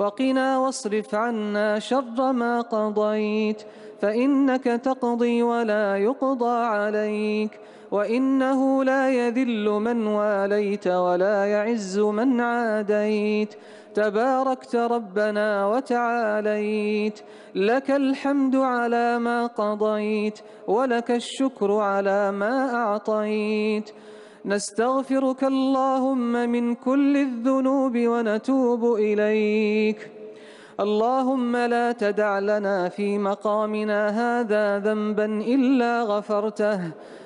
وقنا واصرف عنا شر ما قضيت فإنك تقضي ولا يقضى عليك وإنه لا يذل من واليت ولا يعز من عاديت. تباركت ربنا وتعاليت لك الحمد على ما قضيت ولك الشكر على ما أعطيت. نستغفرك اللهم من كل الذنوب ونتوب إليك. اللهم لا تدع لنا في مقامنا هذا ذنبا إلا غفرته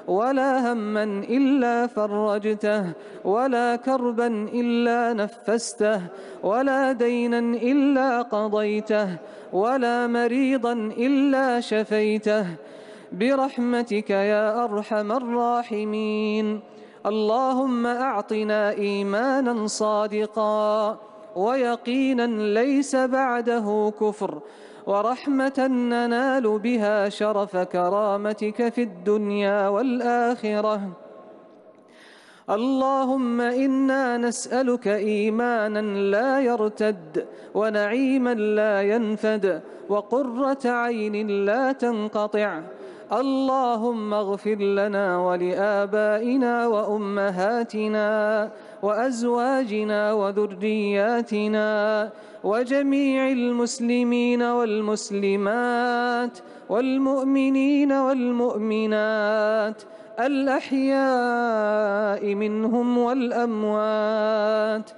ولا هما إلا فرجته ولا كربا إلا نفسته ولا دينا إلا قضيته ولا مريضا إلا شفيته. برحمتك يا أرحم الراحمين. اللهم أعطنا إيمانا صادقا ويقينا ليس بعده كفر ورحمة ننال بها شرف كرامتك في الدنيا والآخرة. اللهم إنا نسألك إيمانا لا يرتد ونعيما لا ينفد وقرة عين لا تنقطع اللهم اغفر لنا ولآبائنا وأمهاتنا وأزواجنا وذرياتنا وجميع المسلمين والمسلمات والمؤمنين والمؤمنات الأحياء منهم والأموات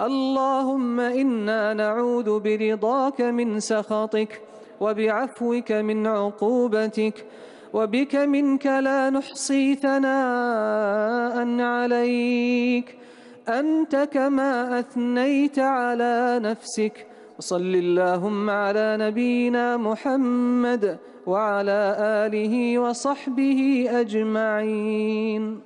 اللهم إنا نعوذ برضاك من سخطك وبعفوك من عقوبتك وبك منك لا نحصي ثناء عليك. أنت كما أثنيت على نفسك. وصل اللهم على نبينا محمد وعلى آله وصحبه أجمعين.